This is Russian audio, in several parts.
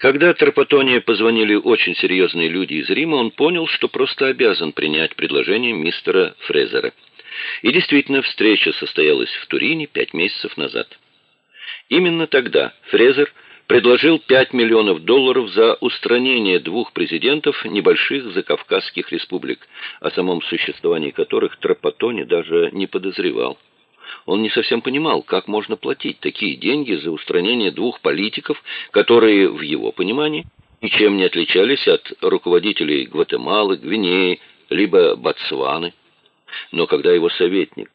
Когда Тропотоне позвонили очень серьезные люди из Рима, он понял, что просто обязан принять предложение мистера Фрезера. И действительно, встреча состоялась в Турине пять месяцев назад. Именно тогда Фрезер предложил 5 миллионов долларов за устранение двух президентов небольших закавказских республик, о самом существовании которых Тропотоне даже не подозревал. Он не совсем понимал, как можно платить такие деньги за устранение двух политиков, которые, в его понимании, ничем не отличались от руководителей Гватемалы, Гвинеи, либо Ботсваны. Но когда его советник,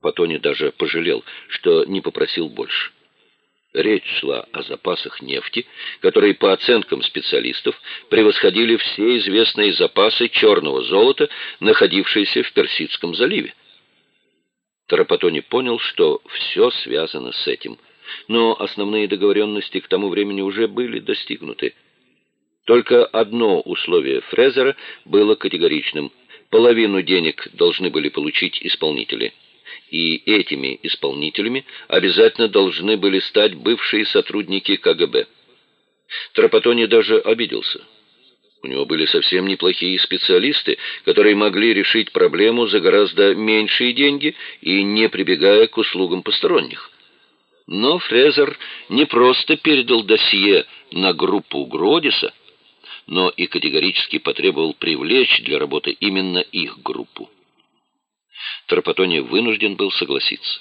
Патони даже пожалел, что не попросил больше. Речь шла о запасах нефти, которые, по оценкам специалистов, превосходили все известные запасы черного золота, находившиеся в Персидском заливе. Тарапатони понял, что все связано с этим, но основные договоренности к тому времени уже были достигнуты. Только одно условие Фрезера было категоричным. Половину денег должны были получить исполнители. И этими исполнителями обязательно должны были стать бывшие сотрудники КГБ. Трапатони даже обиделся. У него были совсем неплохие специалисты, которые могли решить проблему за гораздо меньшие деньги и не прибегая к услугам посторонних. Но Фрезер не просто передал досье на группу Гродиса, но и категорически потребовал привлечь для работы именно их группу. Тропотони вынужден был согласиться.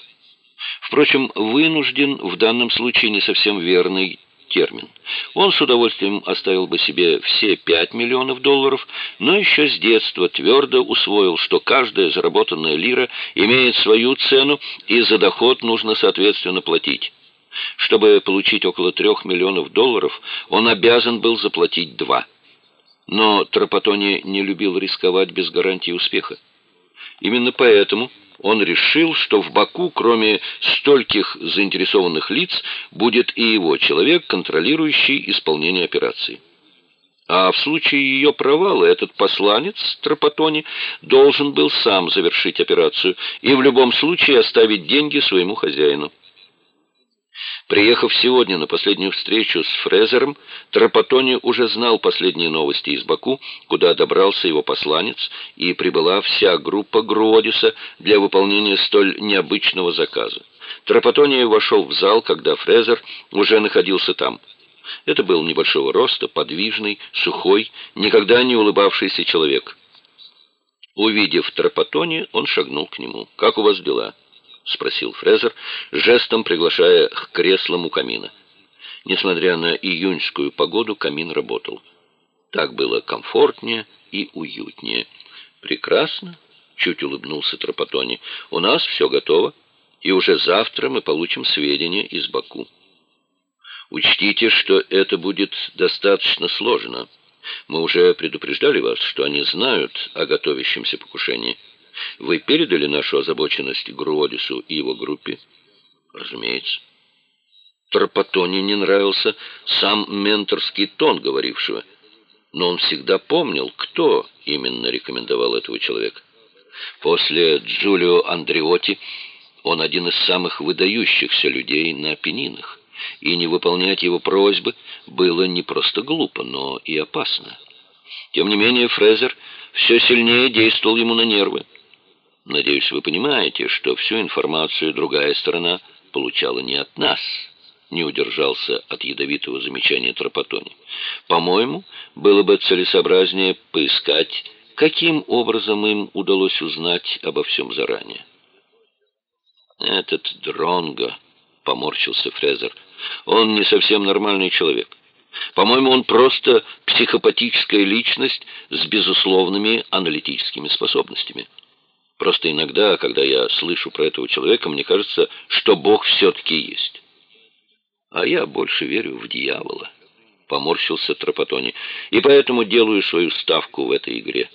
Впрочем, вынужден в данном случае не совсем верный термин. Он с удовольствием оставил бы себе все 5 миллионов долларов, но еще с детства твердо усвоил, что каждая заработанная лира имеет свою цену, и за доход нужно соответственно платить. Чтобы получить около 3 миллионов долларов, он обязан был заплатить 2. Но Тропотони не любил рисковать без гарантии успеха. Именно поэтому он решил, что в Баку, кроме стольких заинтересованных лиц, будет и его человек, контролирующий исполнение операции. А в случае ее провала этот посланец Тропотони должен был сам завершить операцию и в любом случае оставить деньги своему хозяину. Приехав сегодня на последнюю встречу с Фрезером, Тропотони уже знал последние новости из Баку, куда добрался его посланец, и прибыла вся группа Гродиса для выполнения столь необычного заказа. Тропотони вошел в зал, когда Фрезер уже находился там. Это был небольшого роста, подвижный, сухой, никогда не улыбавшийся человек. Увидев Тропотони, он шагнул к нему. «Как у вас дела?» — спросил Фрезер, жестом приглашая к креслам у камина. Несмотря на июньскую погоду, камин работал. Так было комфортнее и уютнее. «Прекрасно», — чуть улыбнулся Тропотони. «У нас все готово, и уже завтра мы получим сведения из Баку. Учтите, что это будет достаточно сложно. Мы уже предупреждали вас, что они знают о готовящемся покушении». Вы передали нашу озабоченность Гродису и его группе? Разумеется. Тропотоне не нравился сам менторский тон говорившего, но он всегда помнил, кто именно рекомендовал этого человека. После Джулио Андреоти он один из самых выдающихся людей на Апеннинах, и не выполнять его просьбы было не просто глупо, но и опасно. Тем не менее Фрезер все сильнее действовал ему на нервы. Надеюсь, вы понимаете, что всю информацию другая сторона получала не от нас. Не удержался от ядовитого замечания Тропотони. По-моему, было бы целесообразнее поискать, каким образом им удалось узнать обо всем заранее. Этот Дронго, поморщился Фрезер, он не совсем нормальный человек. По-моему, он просто психопатическая личность с безусловными аналитическими способностями. Просто иногда, когда я слышу про этого человека, мне кажется, что Бог все-таки есть. А я больше верю в дьявола, поморщился Тропотони, и поэтому делаю свою ставку в этой игре.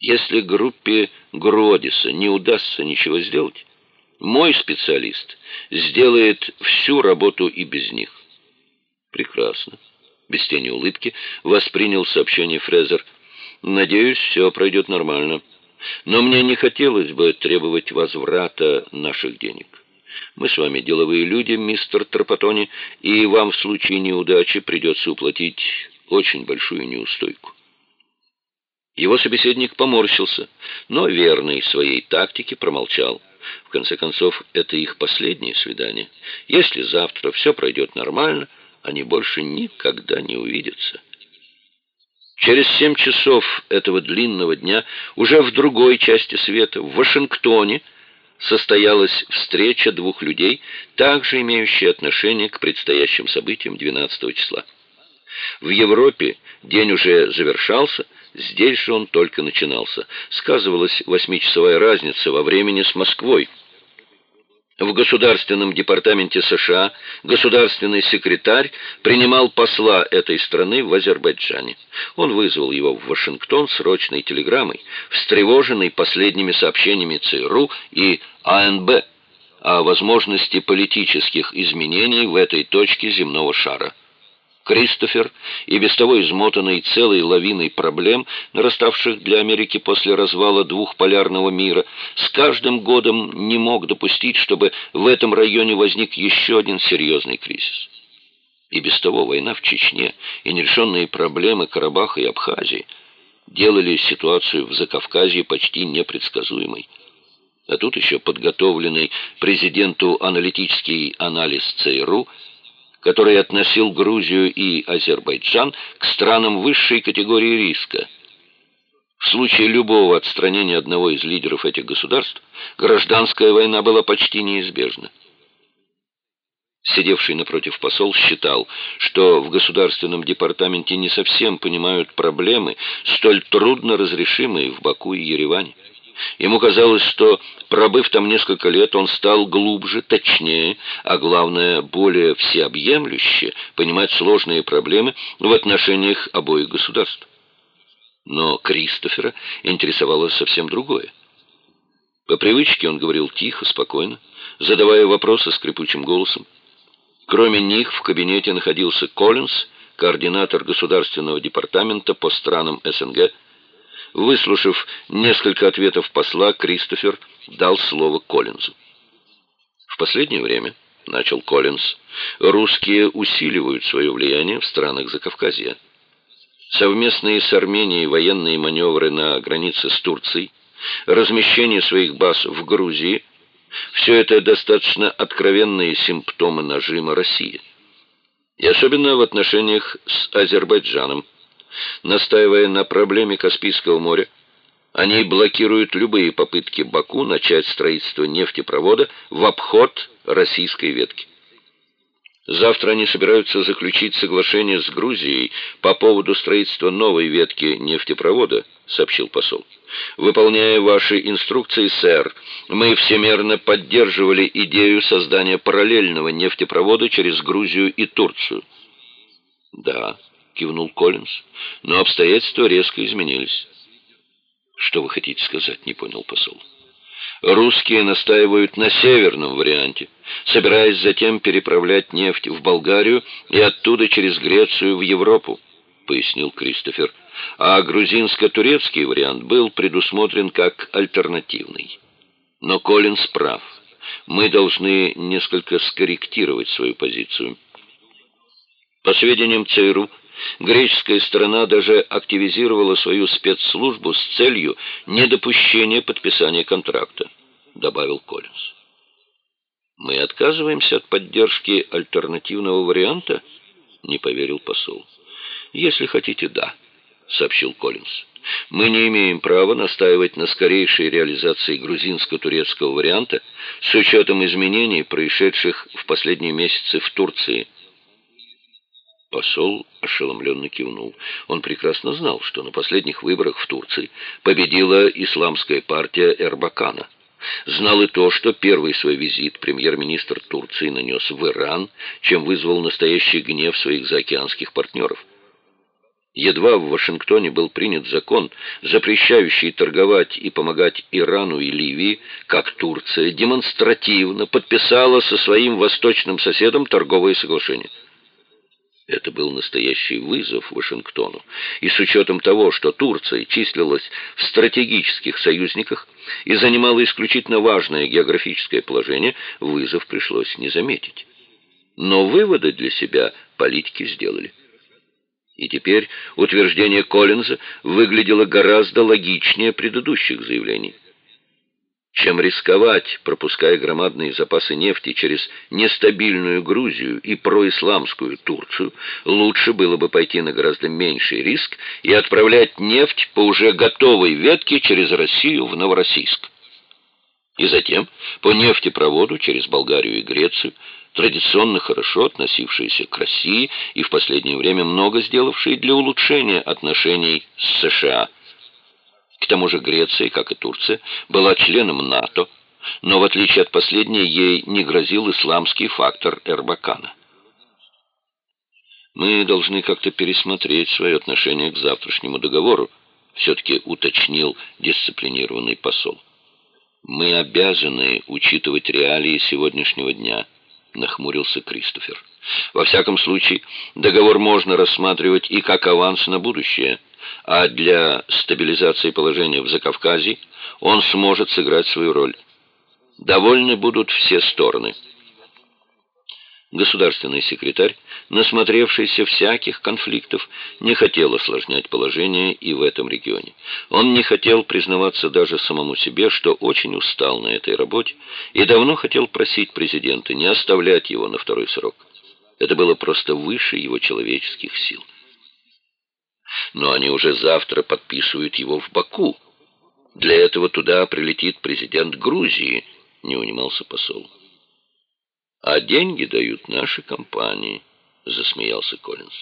Если группе Гродиса не удастся ничего сделать, мой специалист сделает всю работу и без них. Прекрасно. Без тени улыбки воспринял сообщение Фрезер. Надеюсь, все пройдет нормально. Но мне не хотелось бы требовать возврата наших денег. Мы с вами деловые люди, мистер Тропотони, и вам в случае неудачи придется уплатить очень большую неустойку. Его собеседник поморщился, но верный своей тактике промолчал. В конце концов, это их последнее свидание. Если завтра все пройдет нормально, они больше никогда не увидятся. Через семь часов этого длинного дня, уже в другой части света, в Вашингтоне, состоялась встреча двух людей, также имеющие отношение к предстоящим событиям 12 числа. В Европе день уже завершался, здесь же он только начинался. Сказывалась восьмичасовая разница во времени с Москвой. В Государственном департаменте США государственный секретарь принимал посла этой страны в Азербайджане. Он вызвал его в Вашингтон срочной телеграммой, встревоженной последними сообщениями ЦРУ и АНБ о возможности политических изменений в этой точке земного шара. Кристофер, и без того измотанный целой лавиной проблем, нараставших для Америки после развала двухполярного мира, с каждым годом не мог допустить, чтобы в этом районе возник еще один серьезный кризис. И без того война в Чечне и нерешенные проблемы Карабаха и Абхазии делали ситуацию в Закавказье почти непредсказуемой. А тут еще подготовленный президенту аналитический анализ ЦРУ – который относил Грузию и Азербайджан к странам высшей категории риска. В случае любого отстранения одного из лидеров этих государств, гражданская война была почти неизбежна. Сидевший напротив посол считал, что в Государственном департаменте не совсем понимают проблемы, столь трудно разрешимые в Баку и Ереване. Ему казалось, что, пробыв там несколько лет, он стал глубже, точнее, а главное, более всеобъемлюще понимать сложные проблемы в отношениях обоих государств. Но Кристофера интересовало совсем другое. По привычке он говорил тихо, спокойно, задавая вопросы скрипучим голосом. Кроме них в кабинете находился Коллинз, координатор Государственного департамента по странам СНГ, Выслушав несколько ответов посла, Кристофер дал слово Коллинзу. В последнее время, начал Коллинз, русские усиливают свое влияние в странах Закавказья. Совместные с Арменией военные маневры на границе с Турцией, размещение своих баз в Грузии – все это достаточно откровенные симптомы нажима России. И особенно в отношениях с Азербайджаном – настаивая на проблеме Каспийского моря. Они блокируют любые попытки Баку начать строительство нефтепровода в обход российской ветки. Завтра они собираются заключить соглашение с Грузией по поводу строительства новой ветки нефтепровода, сообщил посол. Выполняя ваши инструкции, сэр, мы всемерно поддерживали идею создания параллельного нефтепровода через Грузию и Турцию. Да, кивнул Коллинз. Но обстоятельства резко изменились. Что вы хотите сказать, не понял посол. Русские настаивают на северном варианте, собираясь затем переправлять нефть в Болгарию и оттуда через Грецию в Европу, пояснил Кристофер. А грузинско-турецкий вариант был предусмотрен как альтернативный. Но Коллинз прав. Мы должны несколько скорректировать свою позицию. По сведениям ЦРУ, Греческая сторона даже активизировала свою спецслужбу с целью недопущения подписания контракта, добавил Коллинз. Мы отказываемся от поддержки альтернативного варианта? Не поверил посол. Если хотите, да, сообщил Коллинз. Мы не имеем права настаивать на скорейшей реализации грузинско-турецкого варианта с учетом изменений, происшедших в последние месяцы в Турции. Посол ошеломленно кивнул. Он прекрасно знал, что на последних выборах в Турции победила исламская партия Эрбакана. Знал и то, что первый свой визит премьер-министр Турции нанес в Иран, чем вызвал настоящий гнев своих заокеанских партнеров. Едва в Вашингтоне был принят закон, запрещающий торговать и помогать Ирану и Ливии, как Турция демонстративно подписала со своим восточным соседом торговые соглашения. Это был настоящий вызов Вашингтону. И с учетом того, что Турция числилась в стратегических союзниках и занимала исключительно важное географическое положение, вызов пришлось не заметить. Но выводы для себя политики сделали. И теперь утверждение Коллинза выглядело гораздо логичнее предыдущих заявлений чем рисковать, пропуская громадные запасы нефти через нестабильную Грузию и происламскую Турцию, лучше было бы пойти на гораздо меньший риск и отправлять нефть по уже готовой ветке через Россию в Новороссийск. И затем по нефтепроводу через Болгарию и Грецию, традиционно хорошо относившиеся к России и в последнее время много сделавшие для улучшения отношений с США – к тому же Греция, как и Турция, была членом НАТО, но в отличие от последней ей не грозил исламский фактор Эрбакана. Мы должны как-то пересмотреть свое отношение к завтрашнему договору, все-таки уточнил дисциплинированный посол. Мы обязаны учитывать реалии сегодняшнего дня, нахмурился Кристофер. Во всяком случае, договор можно рассматривать и как аванс на будущее а для стабилизации положения в Закавказье он сможет сыграть свою роль. Довольны будут все стороны. Государственный секретарь, насмотревшийся всяких конфликтов, не хотел осложнять положение и в этом регионе. Он не хотел признаваться даже самому себе, что очень устал на этой работе и давно хотел просить президента не оставлять его на второй срок. Это было просто выше его человеческих сил но они уже завтра подписывают его в Баку. Для этого туда прилетит президент Грузии, не унимался посол. А деньги дают наши компании, засмеялся Коллинз.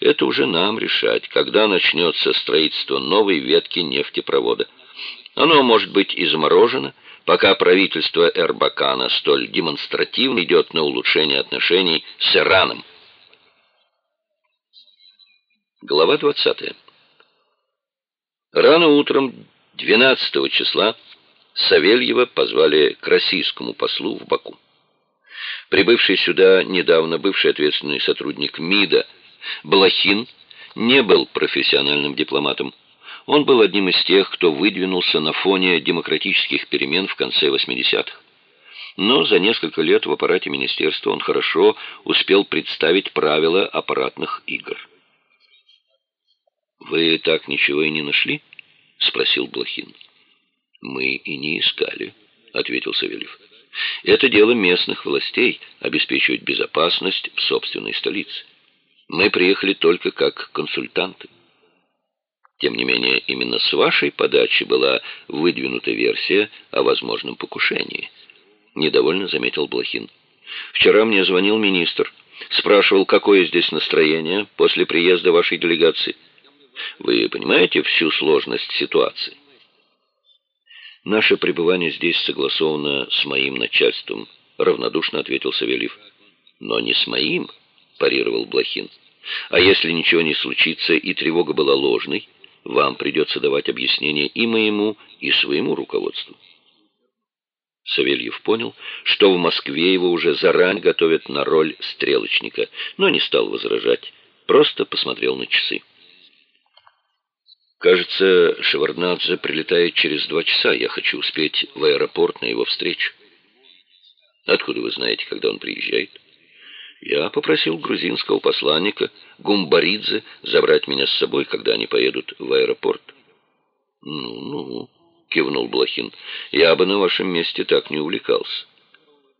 Это уже нам решать, когда начнется строительство новой ветки нефтепровода. Оно может быть и заморожено, пока правительство Эрбакана столь демонстративно идет на улучшение отношений с Ираном. Глава 20. Рано утром 12 числа Савельева позвали к российскому послу в Баку. Прибывший сюда недавно бывший ответственный сотрудник МИДа Блохин не был профессиональным дипломатом. Он был одним из тех, кто выдвинулся на фоне демократических перемен в конце 80-х. Но за несколько лет в аппарате министерства он хорошо успел представить правила аппаратных игр. «Вы так ничего и не нашли?» — спросил Блохин. «Мы и не искали», — ответил Савельев. «Это дело местных властей — обеспечивать безопасность в собственной столице. Мы приехали только как консультанты». Тем не менее, именно с вашей подачи была выдвинута версия о возможном покушении. Недовольно заметил Блохин. Вчера мне звонил министр. Спрашивал, какое здесь настроение после приезда вашей делегации. Вы понимаете всю сложность ситуации? Наше пребывание здесь согласовано с моим начальством, равнодушно ответил Савельев. Но не с моим, парировал Блохин. А если ничего не случится и тревога была ложной, вам придется давать объяснение и моему, и своему руководству. Савельев понял, что в Москве его уже заранее готовят на роль стрелочника, но не стал возражать, просто посмотрел на часы. Кажется, Шеварднадзе прилетает через два часа. Я хочу успеть в аэропорт на его встречу. Откуда вы знаете, когда он приезжает? Я попросил грузинского посланника Гумбаридзе забрать меня с собой, когда они поедут в аэропорт. Ну-ну, кивнул Блохин. Я бы на вашем месте так не увлекался.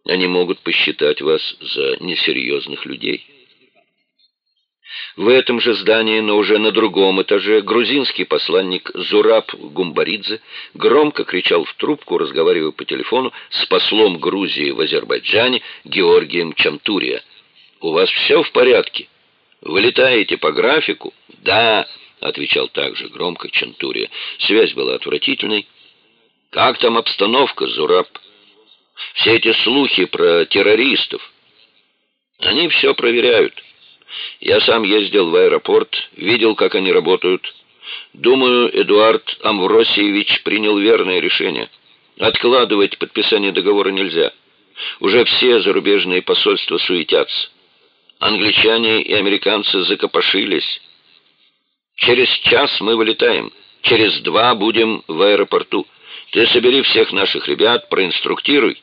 Они могут посчитать вас за несерьезных людей. В этом же здании, но уже на другом этаже, грузинский посланник Зураб Гумбаридзе громко кричал в трубку, разговаривая по телефону с послом Грузии в Азербайджане Георгием Чамтурия. «У вас все в порядке? Вы летаете по графику?» «Да», — отвечал также громко Чамтурия. Связь была отвратительной. «Как там обстановка, Зураб? Все эти слухи про террористов. Они все проверяют». Я сам ездил в аэропорт, видел, как они работают. Думаю, Эдуард Амвросиевич принял верное решение. Откладывать подписание договора нельзя. Уже все зарубежные посольства суетятся. Англичане и американцы закопошились. Через час мы вылетаем. Через два будем в аэропорту. Ты собери всех наших ребят, проинструктируй.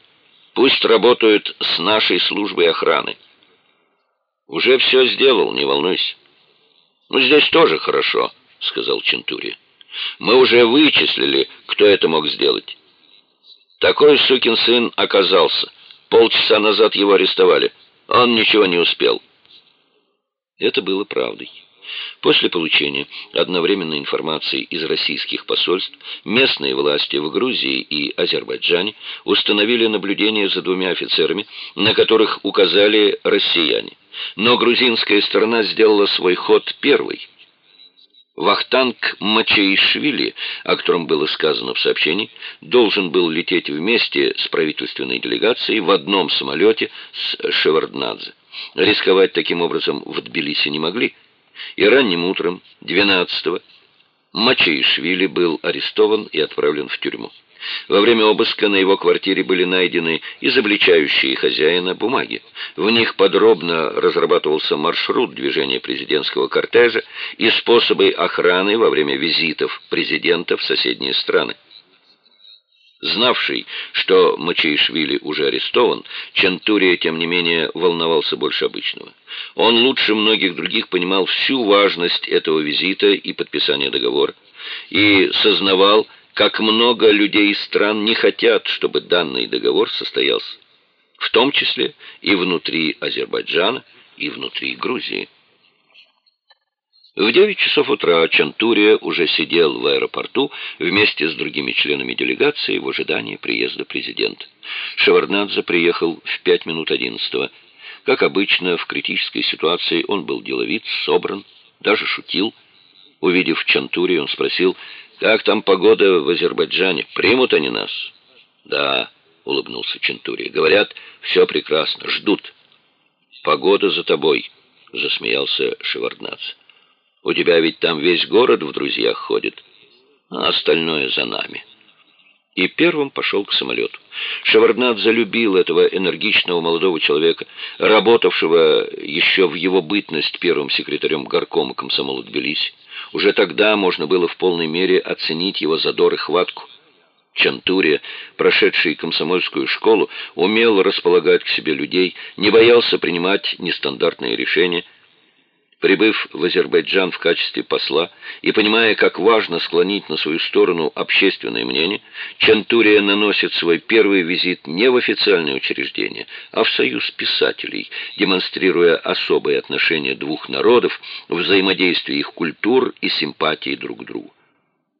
Пусть работают с нашей службой охраны. Уже все сделал, не волнуйся. Ну, здесь тоже хорошо, сказал Чентури. Мы уже вычислили, кто это мог сделать. Такой сукин сын оказался. Полчаса назад его арестовали. Он ничего не успел. Это было правдой. После получения одновременной информации из российских посольств, местные власти в Грузии и Азербайджане установили наблюдение за двумя офицерами, на которых указали россияне. Но грузинская сторона сделала свой ход первой. Вахтанг Мачаишвили, о котором было сказано в сообщении, должен был лететь вместе с правительственной делегацией в одном самолете с Шеварднадзе. Рисковать таким образом в Тбилиси не могли – и ранним утром 12-го Мачаишвили был арестован и отправлен в тюрьму. Во время обыска на его квартире были найдены изобличающие хозяина бумаги. В них подробно разрабатывался маршрут движения президентского кортежа и способы охраны во время визитов президента в соседние страны. Знавший, что Мачаишвили уже арестован, Чантурия, тем не менее, волновался больше обычного. Он лучше многих других понимал всю важность этого визита и подписания договора, и сознавал, как много людей из стран не хотят, чтобы данный договор состоялся, в том числе и внутри Азербайджана, и внутри Грузии. В 9 часов утра Чантурия уже сидел в аэропорту вместе с другими членами делегации в ожидании приезда президента. Шеварднадзе приехал в 5 минут 11 Как обычно, в критической ситуации он был деловит, собран, даже шутил. Увидев Чантурию, он спросил, «Как там погода в Азербайджане? Примут они нас?» «Да», — улыбнулся Чантурия, — «говорят, все прекрасно, ждут». «Погода за тобой», — засмеялся Шеварднадзе. У тебя ведь там весь город в друзьях ходит, а остальное за нами». И первым пошел к самолету. Шеварднадзе залюбил этого энергичного молодого человека, работавшего еще в его бытность первым секретарем горкома комсомола Тбилиси. Уже тогда можно было в полной мере оценить его задор и хватку. Чантурия, прошедший комсомольскую школу, умел располагать к себе людей, не боялся принимать нестандартные решения – Прибыв в Азербайджан в качестве посла и понимая, как важно склонить на свою сторону общественное мнение, Чантурия наносит свой первый визит не в официальное учреждение, а в союз писателей, демонстрируя особые отношения двух народов, взаимодействие их культур и симпатии друг к другу.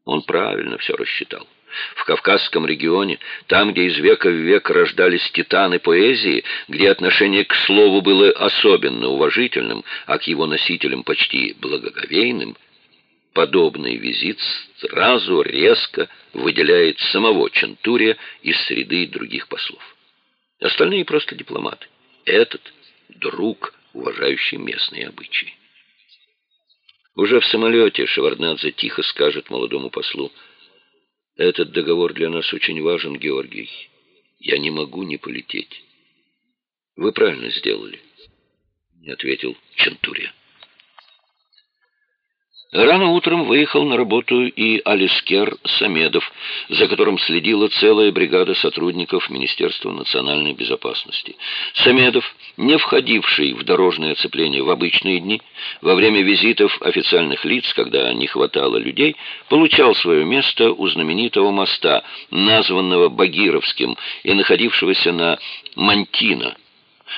Он правильно все рассчитал. В Кавказском регионе, там, где из века в век рождались титаны поэзии, где отношение к слову было особенно уважительным, а к его носителям почти благоговейным, подобный визит сразу резко выделяет самого Чентурия из среды других послов. Остальные просто дипломаты. Этот — друг, уважающий местные обычаи. Уже в самолете Шеварднадзе тихо скажет молодому послу — этот договор для нас очень важен, Георгий. Я не могу не полететь. Вы правильно сделали, ответил Чентурия. Рано утром выехал на работу и Алискер Самедов, за которым следила целая бригада сотрудников Министерства национальной безопасности. Самедов, не входивший в дорожное оцепление в обычные дни, во время визитов официальных лиц, когда не хватало людей, получал свое место у знаменитого моста, названного Багировским и находившегося на Мантино,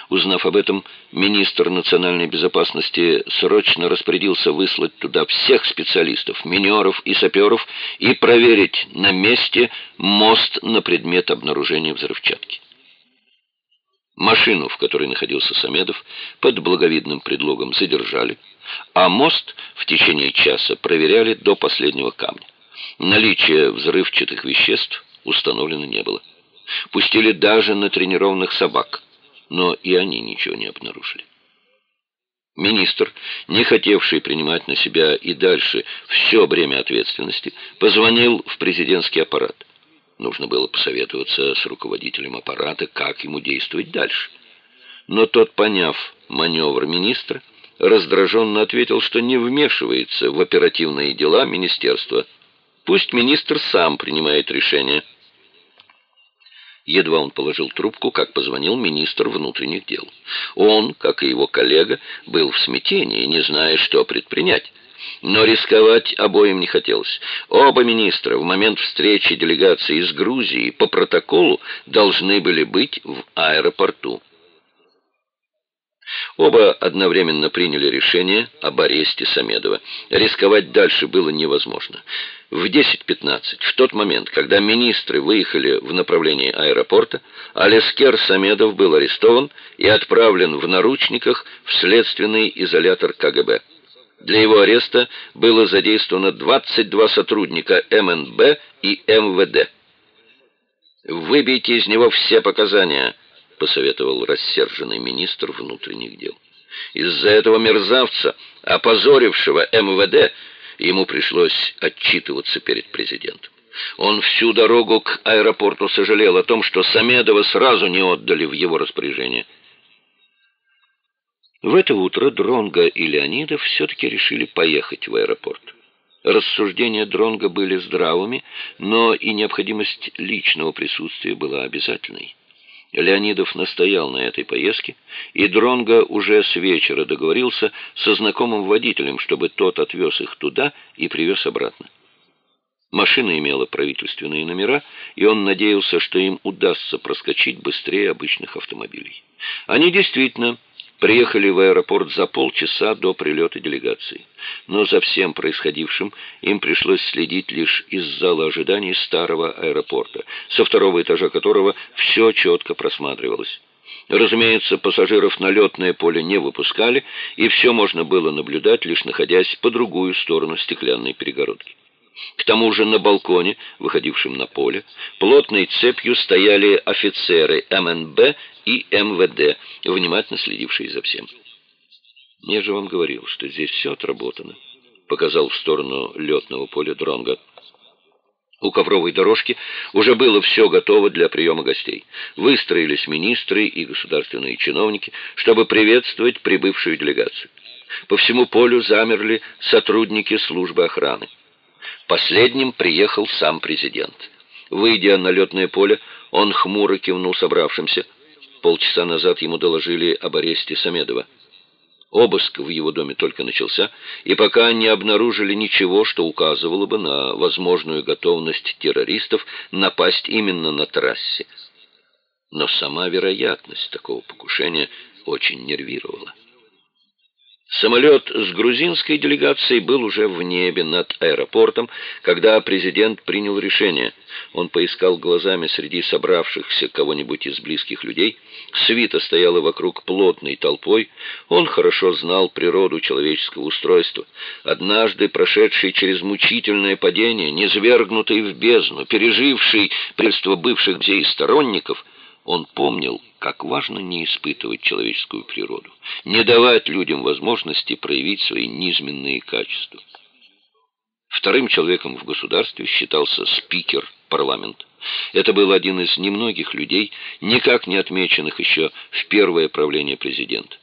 Узнав об этом, министр национальной безопасности срочно распорядился выслать туда всех специалистов, минеров и саперов и проверить на месте мост на предмет обнаружения взрывчатки. Машину, в которой находился Самедов, под благовидным предлогом задержали, а мост в течение часа проверяли до последнего камня. Наличие взрывчатых веществ установлено не было. Пустили даже на тренированных собак – но и они ничего не обнаружили. Министр, не хотевший принимать на себя и дальше все бремя ответственности, позвонил в президентский аппарат. Нужно было посоветоваться с руководителем аппарата, как ему действовать дальше. Но тот, поняв маневр министра, раздраженно ответил, что не вмешивается в оперативные дела министерства. Пусть министр сам принимает решение. Едва он положил трубку, как позвонил министр внутренних дел. Он, как и его коллега, был в смятении, не зная, что предпринять. Но рисковать обоим не хотелось. Оба министра в момент встречи делегации из Грузии по протоколу должны были быть в аэропорту. Оба одновременно приняли решение об аресте Самедова. Рисковать дальше было невозможно. В 10.15, в тот момент, когда министры выехали в направлении аэропорта, Алескер Самедов был арестован и отправлен в наручниках в следственный изолятор КГБ. Для его ареста было задействовано 22 сотрудника МНБ и МВД. «Выбейте из него все показания», — посоветовал рассерженный министр внутренних дел. «Из-за этого мерзавца, опозорившего МВД, ему пришлось отчитываться перед президентом. Он всю дорогу к аэропорту сожалел о том, что Самедова сразу не отдали в его распоряжение». В это утро Дронга и Леонидов все-таки решили поехать в аэропорт. Рассуждения Дронга были здравыми, но и необходимость личного присутствия была обязательной. Леонидов настоял на этой поездке, и Дронга уже с вечера договорился со знакомым водителем, чтобы тот отвез их туда и привез обратно. Машина имела правительственные номера, и он надеялся, что им удастся проскочить быстрее обычных автомобилей. Они действительно приехали в аэропорт за полчаса до прилета делегации. Но за всем происходившим им пришлось следить лишь из зала ожиданий старого аэропорта, со второго этажа которого все четко просматривалось. Разумеется, пассажиров на летное поле не выпускали, и все можно было наблюдать, лишь находясь по другую сторону стеклянной перегородки. К тому же на балконе, выходившем на поле, плотной цепью стояли офицеры МНБ и МВД, внимательно следившие за всем. «Я же вам говорил, что здесь все отработано», — показал в сторону летного поля Дронга. У ковровой дорожки уже было все готово для приема гостей. Выстроились министры и государственные чиновники, чтобы приветствовать прибывшую делегацию. По всему полю замерли сотрудники службы охраны. Последним приехал сам президент. Выйдя на летное поле, он хмуро кивнул собравшимся. Полчаса назад ему доложили об аресте Самедова. Обыск в его доме только начался, и пока не обнаружили ничего, что указывало бы на возможную готовность террористов напасть именно на трассе. Но сама вероятность такого покушения очень нервировала. Самолет с грузинской делегацией был уже в небе над аэропортом, когда президент принял решение. Он поискал глазами среди собравшихся кого-нибудь из близких людей. Свита стояла вокруг плотной толпой. Он хорошо знал природу человеческого устройства. Однажды прошедший через мучительное падение, низвергнутый в бездну, переживший предство бывших друзей сторонников — он помнил, как важно не испытывать человеческую природу, не давать людям возможности проявить свои низменные качества. Вторым человеком в государстве считался спикер парламента. Это был один из немногих людей, никак не отмеченных еще в первое правление президента.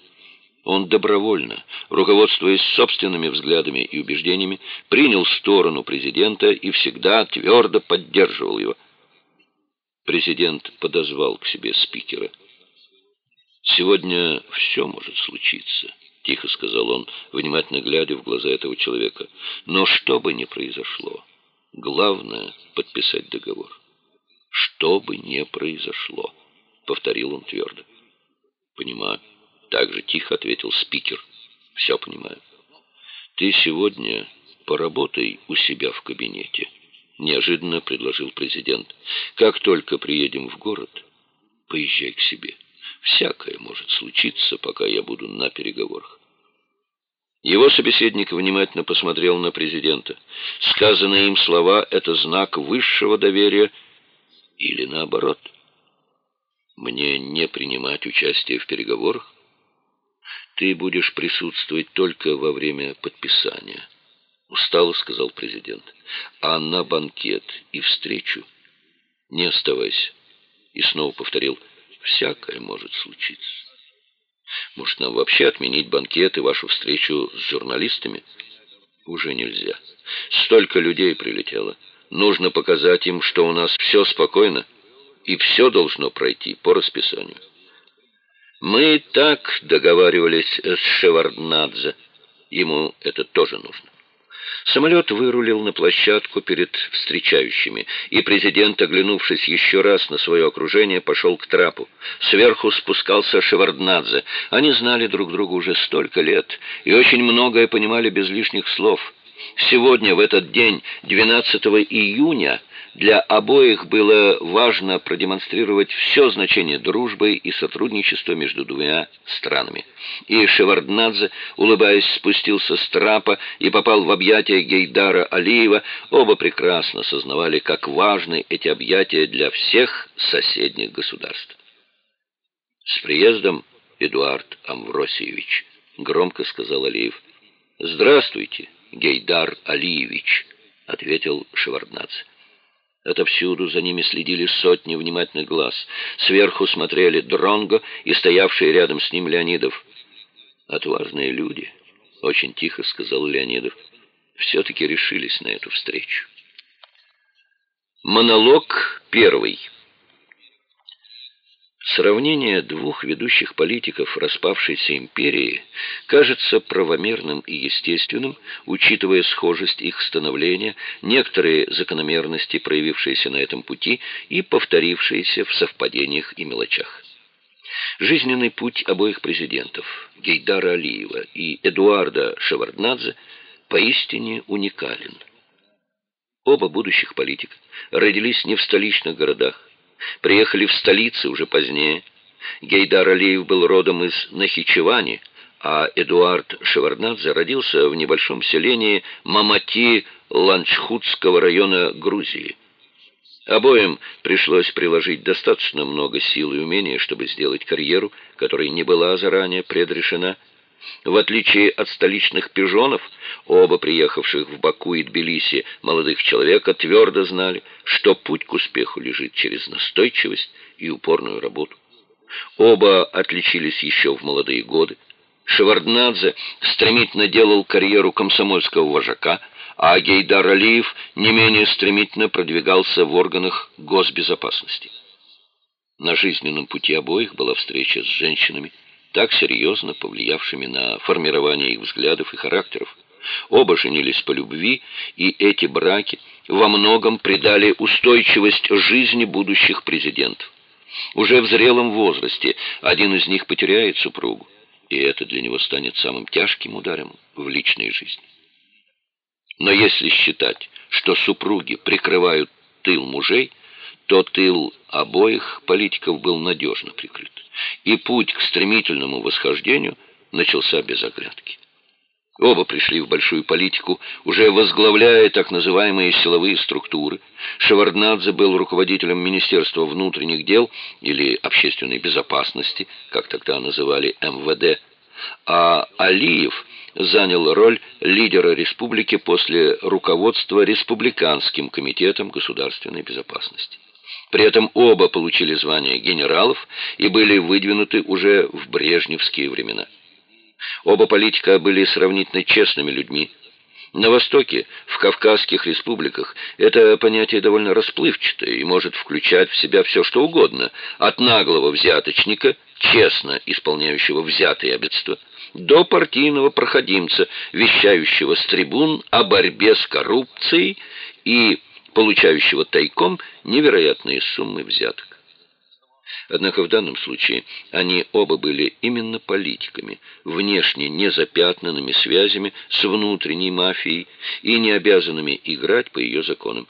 Он добровольно, руководствуясь собственными взглядами и убеждениями, принял сторону президента и всегда твердо поддерживал его. Президент подозвал к себе спикера. «Сегодня все может случиться», — тихо сказал он, внимательно глядя в глаза этого человека. «Но что бы ни произошло, главное — подписать договор. Что бы ни произошло», — повторил он твердо. «Понимаю», — так же тихо ответил спикер. «Все понимаю. Ты сегодня поработай у себя в кабинете». — неожиданно предложил президент. «Как только приедем в город, поезжай к себе. Всякое может случиться, пока я буду на переговорах». Его собеседник внимательно посмотрел на президента. Сказанные им слова — это знак высшего доверия или наоборот? Мне не принимать участие в переговорах? Ты будешь присутствовать только во время подписания. Устало сказал президент. А на банкет и встречу не оставайся. И снова повторил, всякое может случиться. Может, нам вообще отменить банкет и вашу встречу с журналистами? Уже нельзя. Столько людей прилетело. Нужно показать им, что у нас все спокойно, и все должно пройти по расписанию. Мы так договаривались с Шеварднадзе. Ему это тоже нужно. Самолет вырулил на площадку перед встречающими, и президент, оглянувшись еще раз на свое окружение, пошел к трапу. Сверху спускался Шеварднадзе. Они знали друг друга уже столько лет и очень многое понимали без лишних слов. Сегодня, в этот день, 12 июня, для обоих было важно продемонстрировать все значение дружбы и сотрудничества между двумя странами. И Шеварднадзе, улыбаясь, спустился с трапа и попал в объятия Гейдара Алиева. Оба прекрасно сознавали, как важны эти объятия для всех соседних государств. «С приездом, Эдуард Амвросиевич», — громко сказал Алиев. «Здравствуйте, Гейдар Алиевич», — ответил Шеварднадзе. Отовсюду за ними следили сотни внимательных глаз. Сверху смотрели Дронго и стоявшие рядом с ним Леонидов. «Отважные люди», — очень тихо сказал Леонидов, — «все-таки решились на эту встречу». Монолог первый. Сравнение двух ведущих политиков распавшейся империи кажется правомерным и естественным, учитывая схожесть их становления, некоторые закономерности, проявившиеся на этом пути и повторившиеся в совпадениях и мелочах. Жизненный путь обоих президентов, Гейдара Алиева и Эдуарда Шеварднадзе, поистине уникален. Оба будущих политика родились не в столичных городах, Приехали в столицы уже позднее. Гейдар Алиев был родом из Нахичевани, а Эдуард Шеварднадзе родился в небольшом селении Мамати Ланчхутского района Грузии. Обоим пришлось приложить достаточно много сил и умения, чтобы сделать карьеру, которая не была заранее предрешена. В отличие от столичных пижонов, оба приехавших в Баку и Тбилиси молодых человека твердо знали, что путь к успеху лежит через настойчивость и упорную работу. Оба отличились еще в молодые годы. Шеварднадзе стремительно делал карьеру комсомольского вожака, а Гейдар Алиев не менее стремительно продвигался в органах госбезопасности. На жизненном пути обоих была встреча с женщинами, так серьезно повлиявшими на формирование их взглядов и характеров. Оба женились по любви, и эти браки во многом придали устойчивость жизни будущих президентов. Уже в зрелом возрасте один из них потеряет супругу, и это для него станет самым тяжким ударом в личной жизни. Но если считать, что супруги прикрывают тыл мужей, то тыл обоих политиков был надежно прикрыт и путь к стремительному восхождению начался без оглядки. Оба пришли в большую политику, уже возглавляя так называемые силовые структуры. Шеварднадзе был руководителем Министерства внутренних дел или общественной безопасности, как тогда называли МВД, а Алиев занял роль лидера республики после руководства Республиканским комитетом государственной безопасности. При этом оба получили звание генералов и были выдвинуты уже в брежневские времена. Оба политика были сравнительно честными людьми. На Востоке, в Кавказских республиках, это понятие довольно расплывчатое и может включать в себя все, что угодно, от наглого взяточника, честно исполняющего взятые обетства, до партийного проходимца, вещающего с трибун о борьбе с коррупцией и получающего тайком невероятные суммы взяток. Однако в данном случае они оба были именно политиками, внешне не запятнанными связями с внутренней мафией и не обязанными играть по ее законам.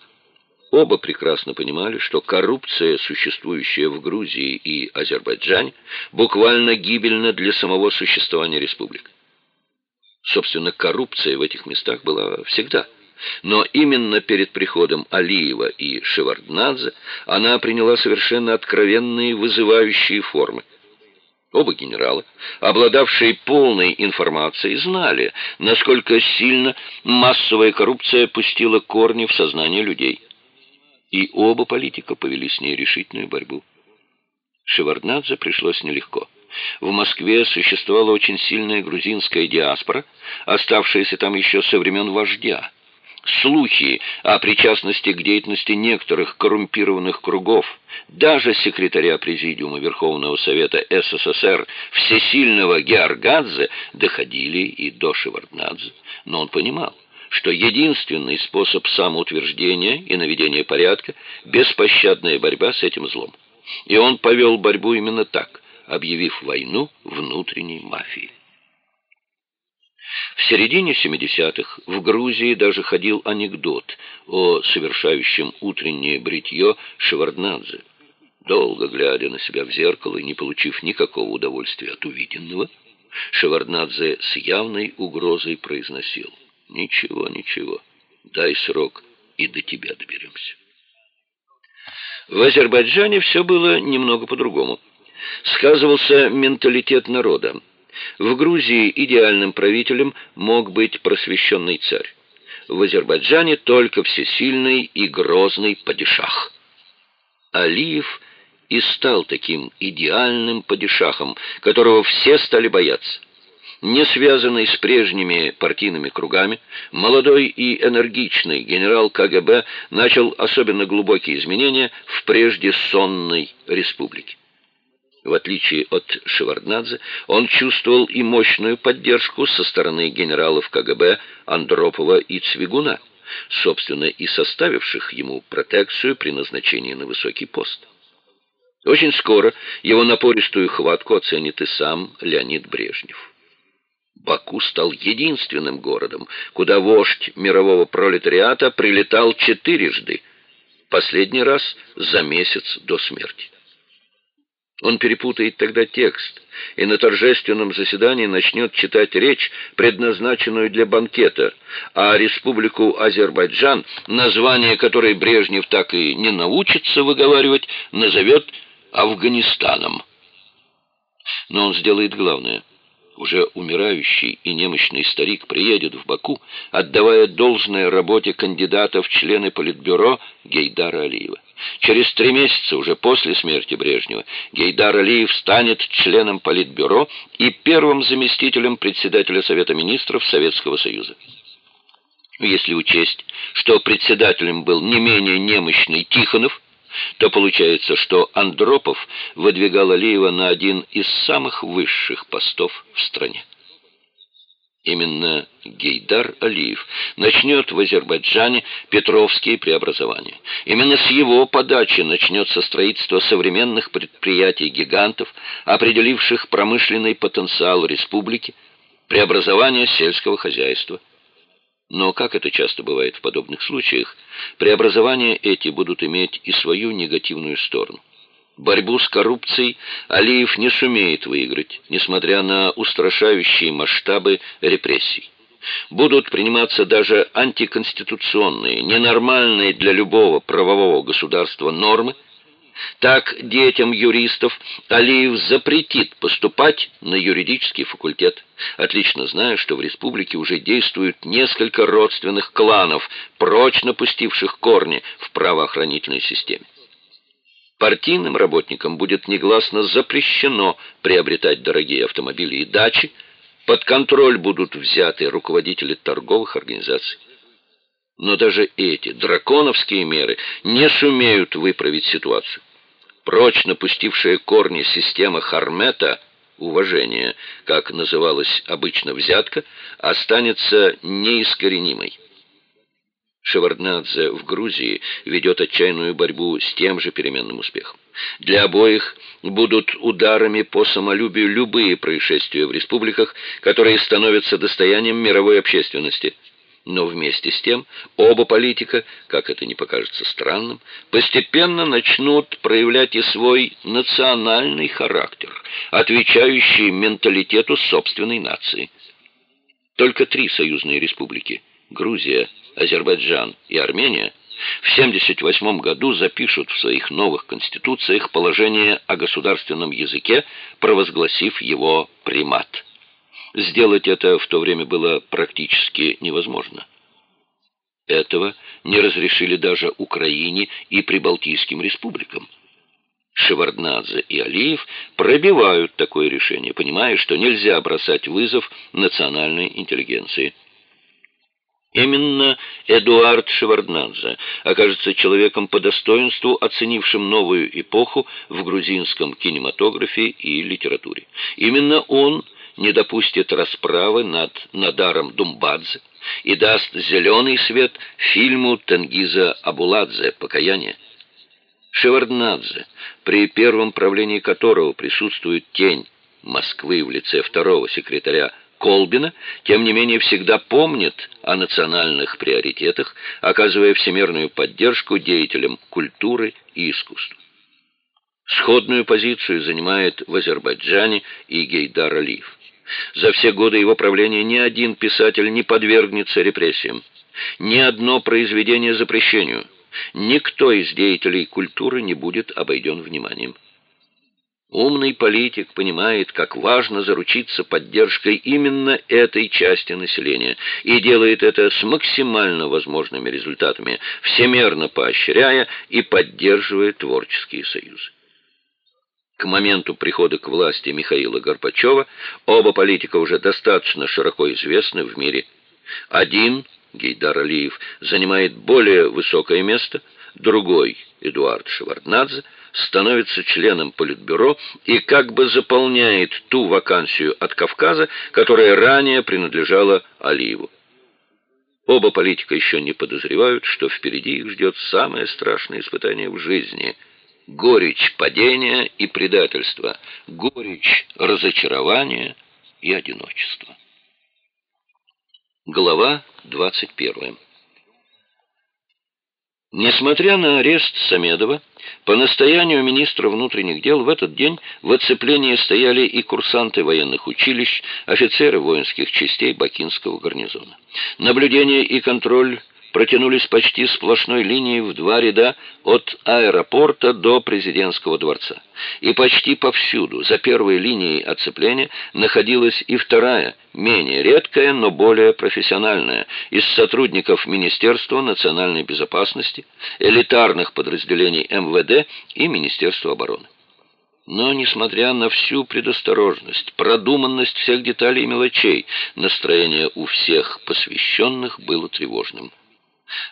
Оба прекрасно понимали, что коррупция, существующая в Грузии и Азербайджане, буквально гибельна для самого существования республик. Собственно, коррупция в этих местах была всегда – но именно перед приходом Алиева и Шеварднадзе она приняла совершенно откровенные вызывающие формы. Оба генерала, обладавшие полной информацией, знали, насколько сильно массовая коррупция пустила корни в сознание людей. И оба политика повели с ней решительную борьбу. Шеварднадзе пришлось нелегко. В Москве существовала очень сильная грузинская диаспора, оставшаяся там еще со времен вождя. Слухи о причастности к деятельности некоторых коррумпированных кругов, даже секретаря Президиума Верховного Совета СССР всесильного Георгадзе доходили и до Шеварднадзе. Но он понимал, что единственный способ самоутверждения и наведения порядка – беспощадная борьба с этим злом. И он повел борьбу именно так, объявив войну внутренней мафии. В середине 70-х в Грузии даже ходил анекдот о совершающем утреннее бритье Шеварднадзе. Долго глядя на себя в зеркало и не получив никакого удовольствия от увиденного, Шеварднадзе с явной угрозой произносил «Ничего, ничего, дай срок, и до тебя доберемся». В Азербайджане все было немного по-другому. Сказывался менталитет народа. В Грузии идеальным правителем мог быть просвещенный царь. В Азербайджане только всесильный и грозный падишах. Алиев и стал таким идеальным падишахом, которого все стали бояться. Не связанный с прежними партийными кругами, молодой и энергичный генерал КГБ начал особенно глубокие изменения в прежде сонной республике. В отличие от Шеварднадзе, он чувствовал и мощную поддержку со стороны генералов КГБ Андропова и Цвигуна, собственно, и составивших ему протекцию при назначении на высокий пост. Очень скоро его напористую хватку оценит и сам Леонид Брежнев. Баку стал единственным городом, куда вождь мирового пролетариата прилетал четырежды, последний раз за месяц до смерти. Он перепутает тогда текст и на торжественном заседании начнет читать речь, предназначенную для банкета, а республику Азербайджан, название которой Брежнев так и не научится выговаривать, назовет Афганистаном. Но он сделает главное – уже умирающий и немощный старик приедет в Баку, отдавая должное работе кандидата в члены Политбюро Гейдара Алиева. Через три месяца, уже после смерти Брежнева, Гейдар Алиев станет членом Политбюро и первым заместителем председателя Совета Министров Советского Союза. Если учесть, что председателем был не менее немощный Тихонов, то получается, что Андропов выдвигал Алиева на один из самых высших постов в стране. Именно Гейдар Алиев начнет в Азербайджане Петровские преобразования. Именно с его подачи начнется строительство современных предприятий-гигантов, определивших промышленный потенциал республики, преобразование сельского хозяйства. Но, как это часто бывает в подобных случаях, преобразования эти будут иметь и свою негативную сторону. Борьбу с коррупцией Алиев не сумеет выиграть, несмотря на устрашающие масштабы репрессий. Будут приниматься даже антиконституционные, ненормальные для любого правового государства нормы, так детям юристов Алиев запретит поступать на юридический факультет, отлично зная, что в республике уже действуют несколько родственных кланов, прочно пустивших корни в правоохранительной системе. Партийным работникам будет негласно запрещено приобретать дорогие автомобили и дачи, под контроль будут взяты руководители торговых организаций. Но даже эти драконовские меры не сумеют выправить ситуацию. Прочно пустившая корни система Хармета, уважение, как называлась обычно взятка, останется неискоренимой. Шеварднадзе в Грузии ведет отчаянную борьбу с тем же переменным успехом. Для обоих будут ударами по самолюбию любые происшествия в республиках, которые становятся достоянием мировой общественности – но вместе с тем оба политика, как это не покажется странным, постепенно начнут проявлять и свой национальный характер, отвечающий менталитету собственной нации. Только три союзные республики – Грузия, Азербайджан и Армения – в 1978 году запишут в своих новых конституциях положение о государственном языке, провозгласив его примат. Сделать это в то время было практически невозможно. Этого не разрешили даже Украине и Прибалтийским республикам. Шеварднадзе и Алиев пробивают такое решение, понимая, что нельзя бросать вызов национальной интеллигенции. Именно Эдуард Шеварднадзе окажется человеком по достоинству, оценившим новую эпоху в грузинском кинематографе и литературе. Именно он не допустит расправы над Надаром Думбадзе и даст зеленый свет фильму Тенгиза Абуладзе «Покаяние». Шеварднадзе, при первом правлении которого присутствует тень Москвы в лице второго секретаря Колбина, тем не менее, всегда помнит о национальных приоритетах, оказывая всемирную поддержку деятелям культуры и искусства. Сходную позицию занимает в Азербайджане и Гейдар Алиев. За все годы его правления ни один писатель не подвергнется репрессиям, ни одно произведение запрещению, никто из деятелей культуры не будет обойден вниманием. Умный политик понимает, как важно заручиться поддержкой именно этой части населения и делает это с максимально возможными результатами, всемерно поощряя и поддерживая творческие союзы. К моменту прихода к власти Михаила Горбачева оба политика уже достаточно широко известны в мире. Один, Гейдар Алиев, занимает более высокое место, другой, Эдуард Шеварднадзе, становится членом Политбюро и как бы заполняет ту вакансию от Кавказа, которая ранее принадлежала Алиеву. Оба политика еще не подозревают, что впереди их ждет самое страшное испытание в жизни — горечь падения и предательства, горечь разочарования и одиночества. Глава 21 Несмотря на арест Самедова, по настоянию министра внутренних дел в этот день в оцеплении стояли и курсанты военных училищ, офицеры воинских частей Бакинского гарнизона. Наблюдение и контроль протянулись почти сплошной линией в два ряда от аэропорта до президентского дворца. И почти повсюду, за первой линией оцепления, находилась и вторая, менее редкая, но более профессиональная, из сотрудников Министерства национальной безопасности, элитарных подразделений МВД и Министерства обороны. Но, несмотря на всю предосторожность, продуманность всех деталей и мелочей, настроение у всех посвященных было тревожным.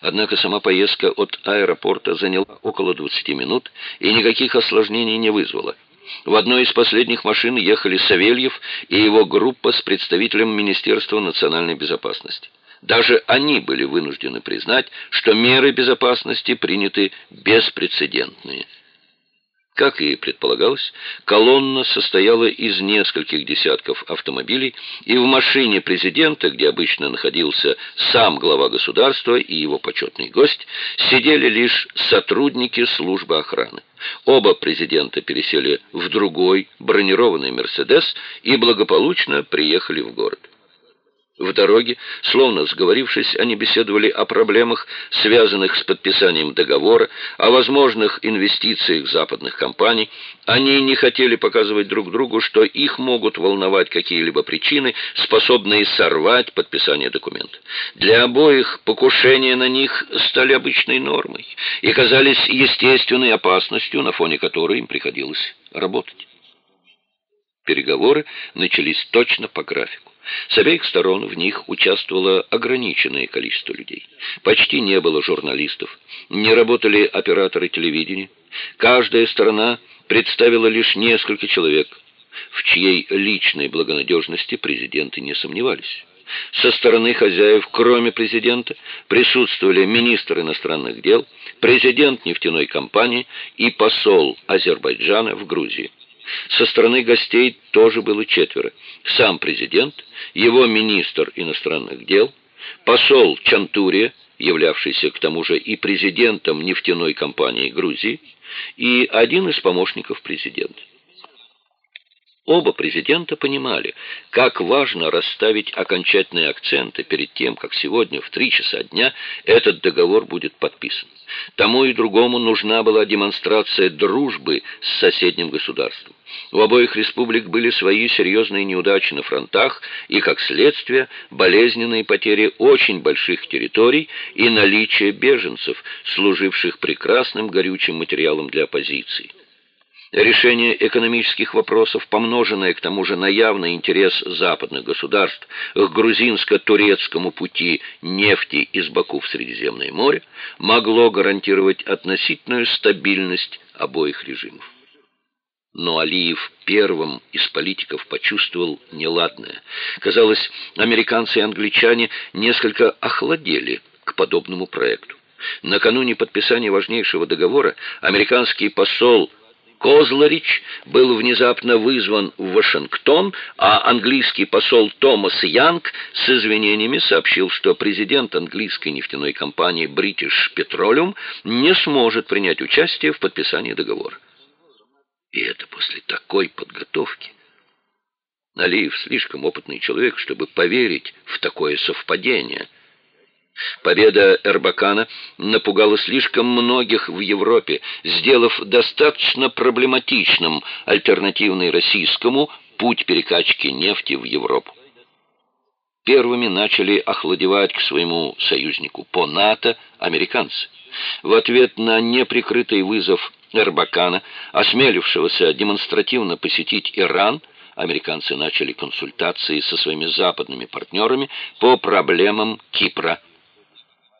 Однако сама поездка от аэропорта заняла около 20 минут и никаких осложнений не вызвала. В одной из последних машин ехали Савельев и его группа с представителем Министерства национальной безопасности. Даже они были вынуждены признать, что меры безопасности приняты беспрецедентные. Как и предполагалось, колонна состояла из нескольких десятков автомобилей, и в машине президента, где обычно находился сам глава государства и его почетный гость, сидели лишь сотрудники службы охраны. Оба президента пересели в другой бронированный «Мерседес» и благополучно приехали в город. В дороге, словно сговорившись, они беседовали о проблемах, связанных с подписанием договора, о возможных инвестициях западных компаний. Они не хотели показывать друг другу, что их могут волновать какие-либо причины, способные сорвать подписание документа. Для обоих покушения на них стали обычной нормой и казались естественной опасностью, на фоне которой им приходилось работать. Переговоры начались точно по графику. С обеих сторон в них участвовало ограниченное количество людей. Почти не было журналистов, не работали операторы телевидения. Каждая сторона представила лишь несколько человек, в чьей личной благонадежности президенты не сомневались. Со стороны хозяев, кроме президента, присутствовали министр иностранных дел, президент нефтяной компании и посол Азербайджана в Грузии. Со стороны гостей тоже было четверо. Сам президент, его министр иностранных дел, посол Чантурия, являвшийся к тому же и президентом нефтяной компании Грузии, и один из помощников президента. Оба президента понимали, как важно расставить окончательные акценты перед тем, как сегодня в три часа дня этот договор будет подписан. Тому и другому нужна была демонстрация дружбы с соседним государством. У обоих республик были свои серьезные неудачи на фронтах и, как следствие, болезненные потери очень больших территорий и наличие беженцев, служивших прекрасным горючим материалом для оппозиции. Решение экономических вопросов, помноженное к тому же на явный интерес западных государств к грузинско-турецкому пути нефти из Баку в Средиземное море, могло гарантировать относительную стабильность обоих режимов. Но Алиев первым из политиков почувствовал неладное. Казалось, американцы и англичане несколько охладели к подобному проекту. Накануне подписания важнейшего договора американский посол Козларич был внезапно вызван в Вашингтон, а английский посол Томас Янг с извинениями сообщил, что президент английской нефтяной компании British Petroleum не сможет принять участие в подписании договора. И это после такой подготовки. Алиев слишком опытный человек, чтобы поверить в такое совпадение – Победа Эрбакана напугала слишком многих в Европе, сделав достаточно проблематичным альтернативный российскому путь перекачки нефти в Европу. Первыми начали охладевать к своему союзнику по НАТО американцы. В ответ на неприкрытый вызов Эрбакана, осмелившегося демонстративно посетить Иран, американцы начали консультации со своими западными партнерами по проблемам Кипра.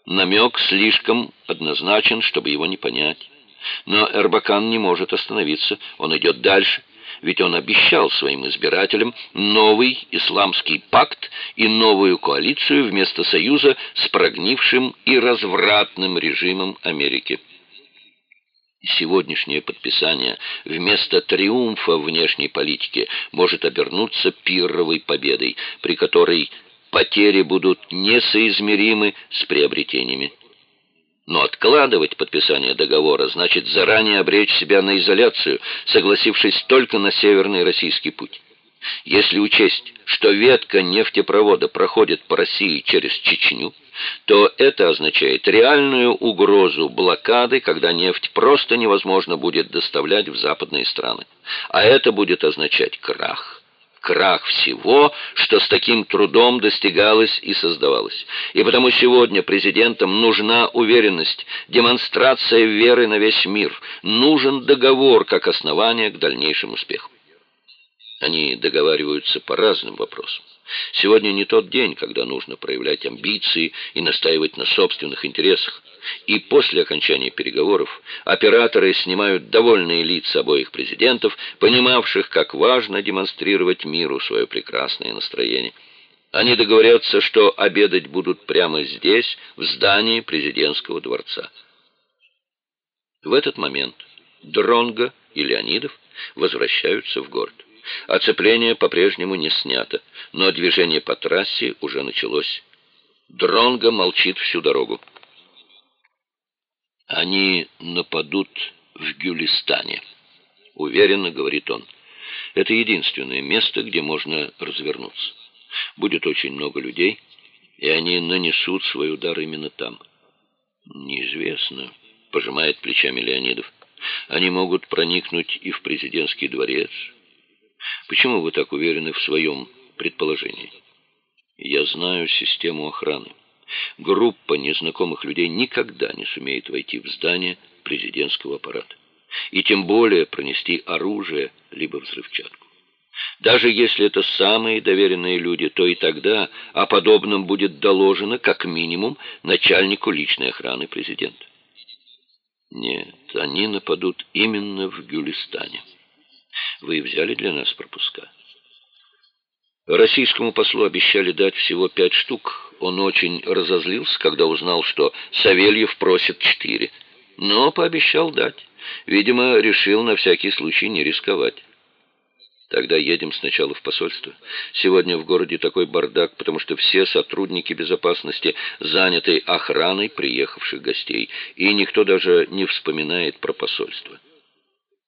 Намек слишком однозначен, чтобы его не понять. Но Эрбакан не может остановиться, он идет дальше, ведь он обещал своим избирателям новый исламский пакт и новую коалицию вместо союза с прогнившим и развратным режимом Америки. Сегодняшнее подписание вместо триумфа внешней политики может обернуться пирровой победой, при которой потери будут несоизмеримы с приобретениями. Но откладывать подписание договора значит заранее обречь себя на изоляцию, согласившись только на северный российский путь. Если учесть, что ветка нефтепровода проходит по России через Чечню, то это означает реальную угрозу блокады, когда нефть просто невозможно будет доставлять в западные страны. А это будет означать крах крах всего, что с таким трудом достигалось и создавалось. И потому сегодня президентам нужна уверенность, демонстрация веры на весь мир, нужен договор как основание к дальнейшим успехам. Они договариваются по разным вопросам. Сегодня не тот день, когда нужно проявлять амбиции и настаивать на собственных интересах. И после окончания переговоров операторы снимают довольные лица обоих президентов, понимавших, как важно демонстрировать миру свое прекрасное настроение. Они договорятся, что обедать будут прямо здесь, в здании президентского дворца. В этот момент Дронго и Леонидов возвращаются в город. Оцепление по-прежнему не снято, но движение по трассе уже началось. Дронго молчит всю дорогу. Они нападут в Гюлистане, уверенно говорит он. Это единственное место, где можно развернуться. Будет очень много людей, и они нанесут свой удар именно там. Неизвестно, пожимает плечами Леонидов. Они могут проникнуть и в президентский дворец. Почему вы так уверены в своем предположении? Я знаю систему охраны. Группа незнакомых людей никогда не сумеет войти в здание президентского аппарата. И тем более пронести оружие либо взрывчатку. Даже если это самые доверенные люди, то и тогда о подобном будет доложено как минимум начальнику личной охраны президента. Нет, они нападут именно в Гюлистане. Вы взяли для нас пропуска? Российскому послу обещали дать всего пять штук. Он очень разозлился, когда узнал, что Савельев просит четыре. Но пообещал дать. Видимо, решил на всякий случай не рисковать. Тогда едем сначала в посольство. Сегодня в городе такой бардак, потому что все сотрудники безопасности заняты охраной приехавших гостей, и никто даже не вспоминает про посольство.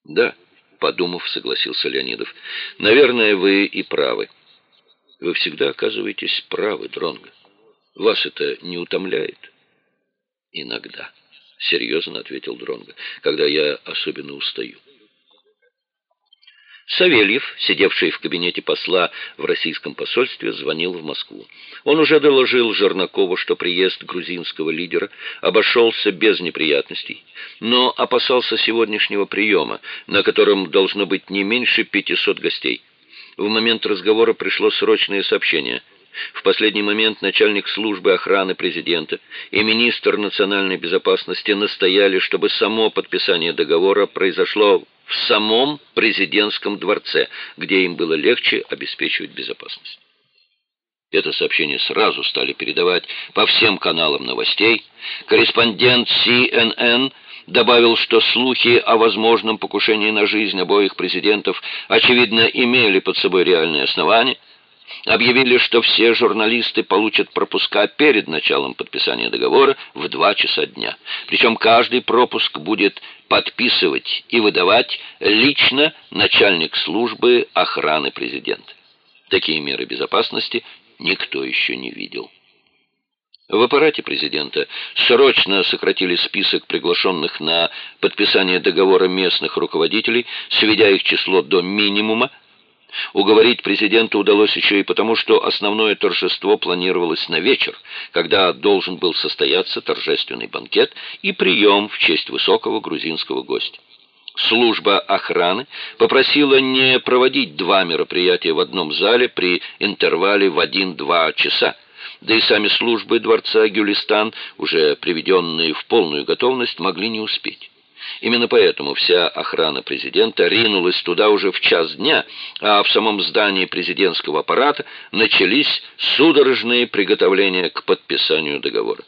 Да, подумав, согласился Леонидов. Наверное, вы и правы. Вы всегда оказываетесь правы, Дронго. Вас это не утомляет? Иногда, серьезно ответил Дронго, когда я особенно устаю. Савельев, сидевший в кабинете посла в российском посольстве, звонил в Москву. Он уже доложил Жернакову, что приезд грузинского лидера обошелся без неприятностей, но опасался сегодняшнего приема, на котором должно быть не меньше 500 гостей. В момент разговора пришло срочное сообщение – в последний момент начальник службы охраны президента и министр национальной безопасности настояли, чтобы само подписание договора произошло в самом президентском дворце, где им было легче обеспечивать безопасность. Это сообщение сразу стали передавать по всем каналам новостей. Корреспондент CNN добавил, что слухи о возможном покушении на жизнь обоих президентов очевидно имели под собой реальные основания. Объявили, что все журналисты получат пропуска перед началом подписания договора в 2 часа дня. Причем каждый пропуск будет подписывать и выдавать лично начальник службы охраны президента. Такие меры безопасности никто еще не видел. В аппарате президента срочно сократили список приглашенных на подписание договора местных руководителей, сведя их число до минимума, Уговорить президента удалось еще и потому, что основное торжество планировалось на вечер, когда должен был состояться торжественный банкет и прием в честь высокого грузинского гостя. Служба охраны попросила не проводить два мероприятия в одном зале при интервале в один-два часа, да и сами службы дворца Гюлистан, уже приведенные в полную готовность, могли не успеть. Именно поэтому вся охрана президента ринулась туда уже в час дня, а в самом здании президентского аппарата начались судорожные приготовления к подписанию договора.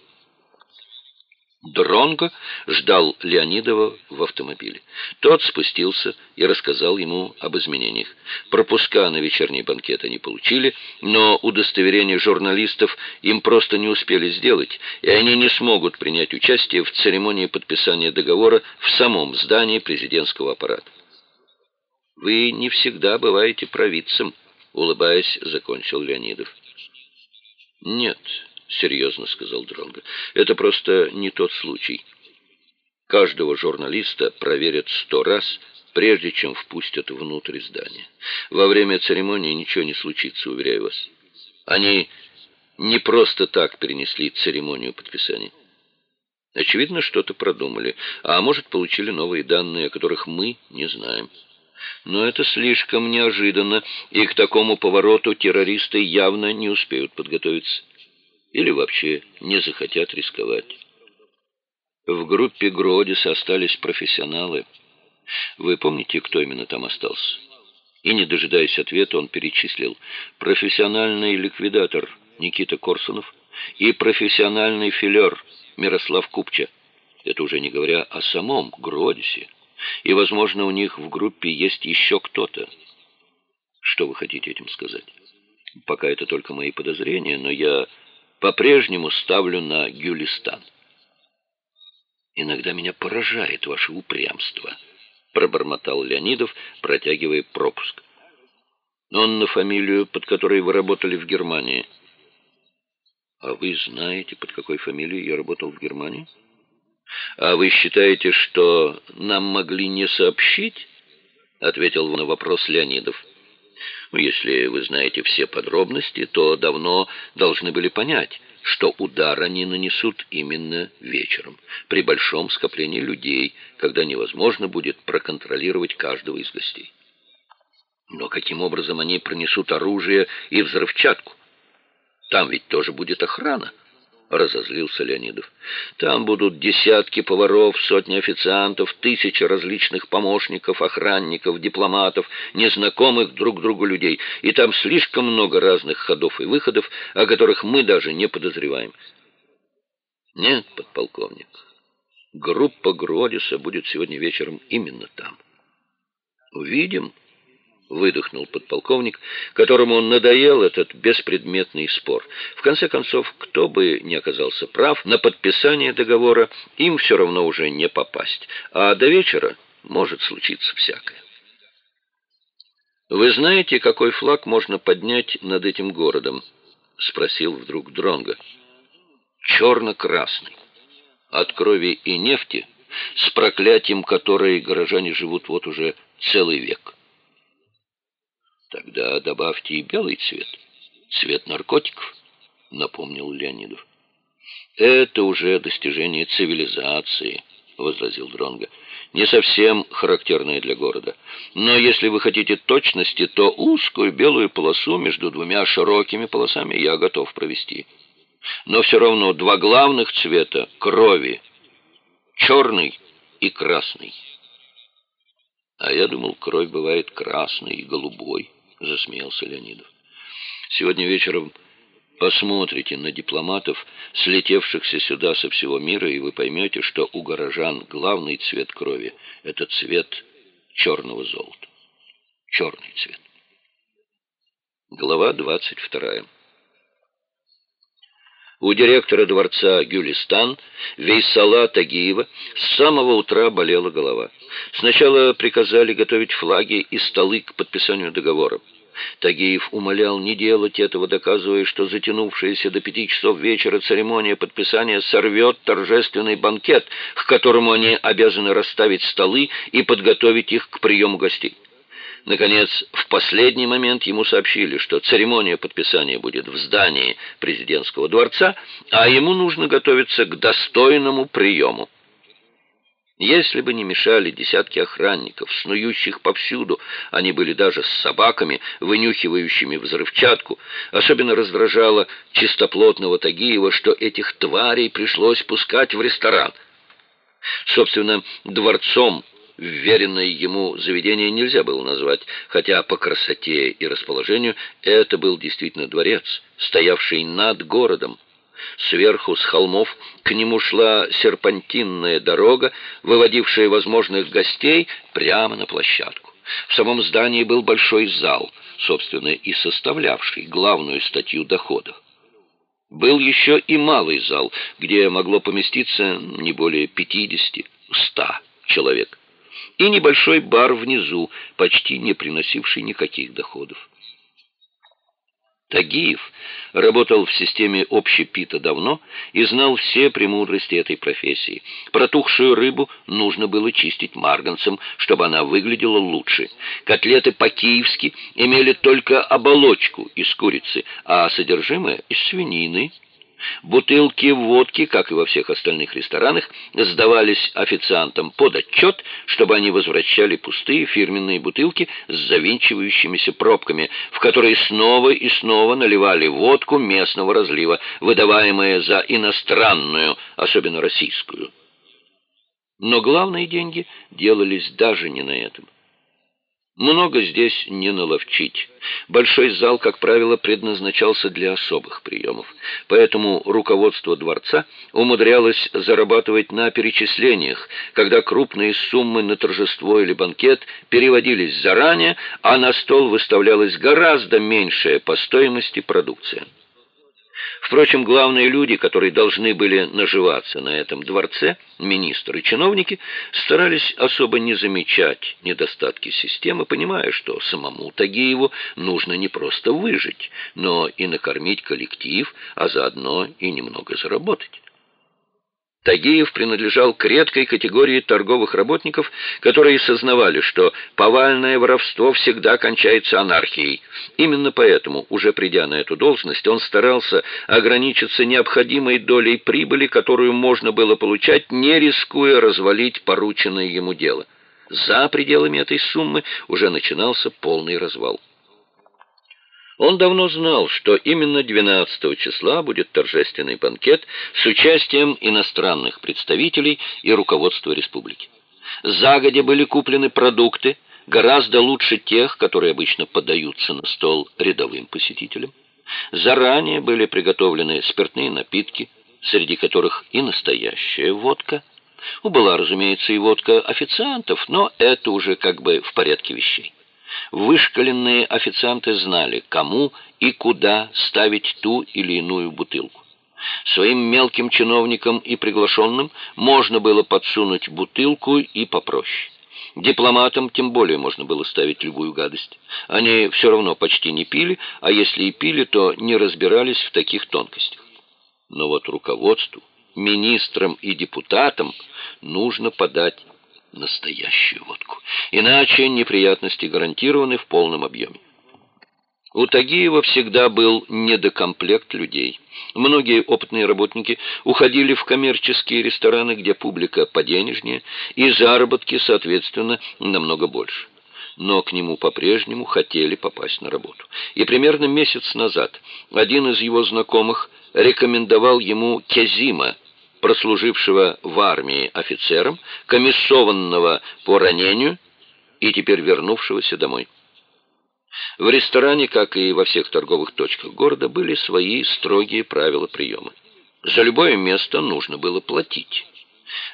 Дронго ждал Леонидова в автомобиле. Тот спустился и рассказал ему об изменениях. Пропуска на вечерний банкет они получили, но удостоверение журналистов им просто не успели сделать, и они не смогут принять участие в церемонии подписания договора в самом здании президентского аппарата. «Вы не всегда бываете провидцем», — улыбаясь, закончил Леонидов. «Нет», — серьезно сказал Дронго. «Это просто не тот случай. Каждого журналиста проверят сто раз, прежде чем впустят внутрь здания. Во время церемонии ничего не случится, уверяю вас. Они не просто так перенесли церемонию подписания. Очевидно, что-то продумали, а может, получили новые данные, о которых мы не знаем. Но это слишком неожиданно, и к такому повороту террористы явно не успеют подготовиться или вообще не захотят рисковать. В группе Гродиса остались профессионалы. Вы помните, кто именно там остался? И, не дожидаясь ответа, он перечислил профессиональный ликвидатор Никита Корсунов и профессиональный филер Мирослав Купча. Это уже не говоря о самом Гродисе. И, возможно, у них в группе есть еще кто-то. Что вы хотите этим сказать? Пока это только мои подозрения, но я по-прежнему ставлю на Гюлистан. Иногда меня поражает ваше упрямство, пробормотал Леонидов, протягивая пропуск. Он на фамилию, под которой вы работали в Германии. А вы знаете, под какой фамилией я работал в Германии? А вы считаете, что нам могли не сообщить? ответил на вопрос Леонидов. Ну, если вы знаете все подробности, то давно должны были понять, что удар они нанесут именно вечером, при большом скоплении людей, когда невозможно будет проконтролировать каждого из гостей. Но каким образом они пронесут оружие и взрывчатку? Там ведь тоже будет охрана. — разозлился Леонидов. «Там будут десятки поваров, сотни официантов, тысячи различных помощников, охранников, дипломатов, незнакомых друг другу людей. И там слишком много разных ходов и выходов, о которых мы даже не подозреваем». «Нет, подполковник, группа Гродиса будет сегодня вечером именно там». «Увидим» выдохнул подполковник, которому надоел этот беспредметный спор. В конце концов, кто бы ни оказался прав, на подписание договора им все равно уже не попасть, а до вечера может случиться всякое. Вы знаете, какой флаг можно поднять над этим городом? спросил вдруг Дронга. Черно-красный. От крови и нефти, с проклятием которой горожане живут вот уже целый век. Тогда добавьте и белый цвет, цвет наркотиков, напомнил Леонидов. Это уже достижение цивилизации, возразил Дронга. Не совсем характерное для города. Но если вы хотите точности, то узкую белую полосу между двумя широкими полосами я готов провести. Но все равно два главных цвета крови черный и красный. А я думал, кровь бывает красной и голубой, засмеялся Леонидов. Сегодня вечером посмотрите на дипломатов, слетевшихся сюда со всего мира, и вы поймете, что у горожан главный цвет крови — это цвет черного золота. Черный цвет. Глава двадцать вторая. У директора дворца Гюлистан Вейсала Тагиева с самого утра болела голова. Сначала приказали готовить флаги и столы к подписанию договора. Тагиев умолял не делать этого, доказывая, что затянувшаяся до пяти часов вечера церемония подписания сорвет торжественный банкет, к которому они обязаны расставить столы и подготовить их к приему гостей. Наконец, в последний момент ему сообщили, что церемония подписания будет в здании президентского дворца, а ему нужно готовиться к достойному приему. Если бы не мешали десятки охранников, снующих повсюду, они были даже с собаками, вынюхивающими взрывчатку, особенно раздражало чистоплотного Тагиева, что этих тварей пришлось пускать в ресторан. Собственно, дворцом Вверенное ему заведение нельзя было назвать, хотя по красоте и расположению это был действительно дворец, стоявший над городом. Сверху с холмов к нему шла серпантинная дорога, выводившая возможных гостей прямо на площадку. В самом здании был большой зал, собственно, и составлявший главную статью доходов. Был еще и малый зал, где могло поместиться не более 50-100 человек и небольшой бар внизу, почти не приносивший никаких доходов. Тагиев работал в системе общепита давно и знал все премудрости этой профессии. Протухшую рыбу нужно было чистить марганцем, чтобы она выглядела лучше. Котлеты по-киевски имели только оболочку из курицы, а содержимое из свинины – Бутылки водки, как и во всех остальных ресторанах, сдавались официантам под отчет, чтобы они возвращали пустые фирменные бутылки с завинчивающимися пробками, в которые снова и снова наливали водку местного разлива, выдаваемая за иностранную, особенно российскую. Но главные деньги делались даже не на этом. Много здесь не наловчить. Большой зал, как правило, предназначался для особых приемов. Поэтому руководство дворца умудрялось зарабатывать на перечислениях, когда крупные суммы на торжество или банкет переводились заранее, а на стол выставлялась гораздо меньшая по стоимости продукция. Впрочем, главные люди, которые должны были наживаться на этом дворце, министры и чиновники, старались особо не замечать недостатки системы, понимая, что самому Тагиеву нужно не просто выжить, но и накормить коллектив, а заодно и немного заработать. Тагиев принадлежал к редкой категории торговых работников, которые сознавали, что повальное воровство всегда кончается анархией. Именно поэтому, уже придя на эту должность, он старался ограничиться необходимой долей прибыли, которую можно было получать, не рискуя развалить порученное ему дело. За пределами этой суммы уже начинался полный развал. Он давно знал, что именно 12 числа будет торжественный банкет с участием иностранных представителей и руководства республики. Загодя были куплены продукты, гораздо лучше тех, которые обычно подаются на стол рядовым посетителям. Заранее были приготовлены спиртные напитки, среди которых и настоящая водка. Была, разумеется, и водка официантов, но это уже как бы в порядке вещей. Вышкаленные официанты знали, кому и куда ставить ту или иную бутылку. Своим мелким чиновникам и приглашенным можно было подсунуть бутылку и попроще. Дипломатам тем более можно было ставить любую гадость. Они все равно почти не пили, а если и пили, то не разбирались в таких тонкостях. Но вот руководству, министрам и депутатам нужно подать настоящую водку. Иначе неприятности гарантированы в полном объеме. У Тагиева всегда был недокомплект людей. Многие опытные работники уходили в коммерческие рестораны, где публика поденежнее, и заработки, соответственно, намного больше. Но к нему по-прежнему хотели попасть на работу. И примерно месяц назад один из его знакомых рекомендовал ему Кезима, прослужившего в армии офицером, комиссованного по ранению и теперь вернувшегося домой. В ресторане, как и во всех торговых точках города, были свои строгие правила приема. За любое место нужно было платить.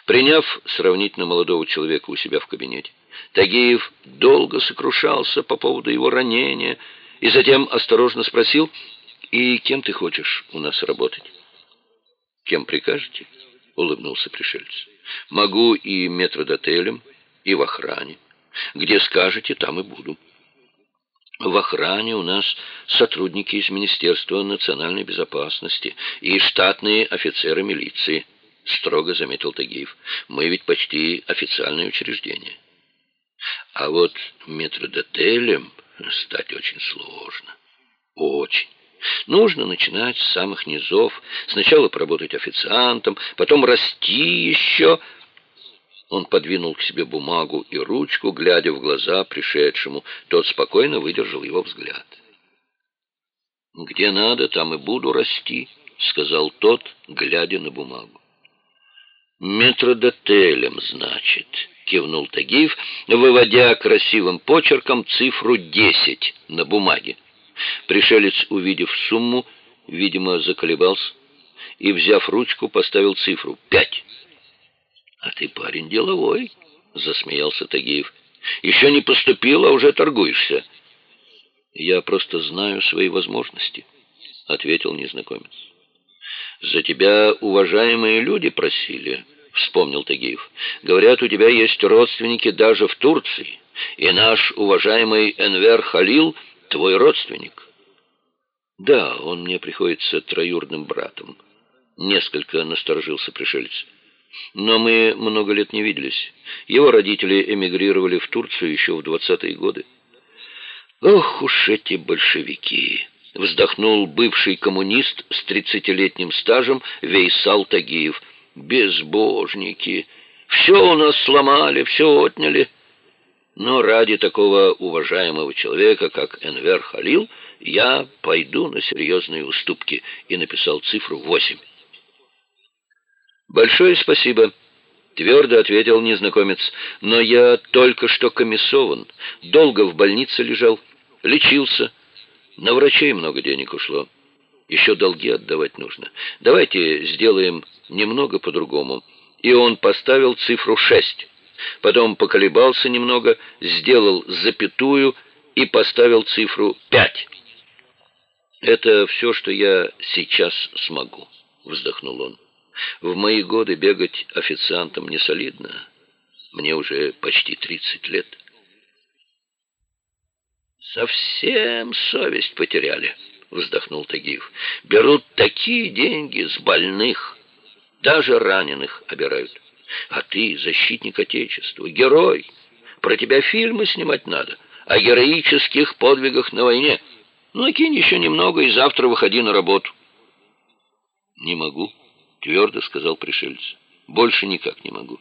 Приняв сравнительно молодого человека у себя в кабинете, Тагиев долго сокрушался по поводу его ранения и затем осторожно спросил, «И кем ты хочешь у нас работать?» «Кем прикажете?» — улыбнулся пришелец. «Могу и метродотелем, и в охране. Где скажете, там и буду». В охране у нас сотрудники из Министерства национальной безопасности и штатные офицеры милиции, строго заметил Тагиев. Мы ведь почти официальное учреждение. А вот метродотелем стать очень сложно. Очень. Нужно начинать с самых низов. Сначала поработать официантом, потом расти еще, он подвинул к себе бумагу и ручку, глядя в глаза пришедшему. Тот спокойно выдержал его взгляд. «Где надо, там и буду расти», — сказал тот, глядя на бумагу. «Метродотелем, значит», — кивнул Тагиев, выводя красивым почерком цифру десять на бумаге. Пришелец, увидев сумму, видимо, заколебался и, взяв ручку, поставил цифру пять. «А ты парень деловой», — засмеялся Тагиев. «Еще не поступил, а уже торгуешься». «Я просто знаю свои возможности», — ответил незнакомец. «За тебя уважаемые люди просили», — вспомнил Тагиев. «Говорят, у тебя есть родственники даже в Турции, и наш уважаемый Энвер Халил — твой родственник». «Да, он мне приходится троюродным братом», — несколько насторожился пришелец. Но мы много лет не виделись. Его родители эмигрировали в Турцию еще в двадцатые годы. Ох уж эти большевики! Вздохнул бывший коммунист с тридцатилетним стажем Вейсал Тагиев. Безбожники! Все у нас сломали, все отняли. Но ради такого уважаемого человека, как Энвер Халил, я пойду на серьезные уступки и написал цифру восемь. «Большое спасибо», — твердо ответил незнакомец. «Но я только что комиссован, долго в больнице лежал, лечился. На врачей много денег ушло. Еще долги отдавать нужно. Давайте сделаем немного по-другому». И он поставил цифру шесть. Потом поколебался немного, сделал запятую и поставил цифру пять. «Это все, что я сейчас смогу», — вздохнул он. В мои годы бегать официантом не солидно. Мне уже почти 30 лет. Совсем совесть потеряли, вздохнул Тагиев. Берут такие деньги с больных, даже раненых обирают. А ты защитник Отечества, герой. Про тебя фильмы снимать надо, о героических подвигах на войне. Ну, кинь еще немного и завтра выходи на работу. Не могу твердо сказал пришелец. Больше никак не могу.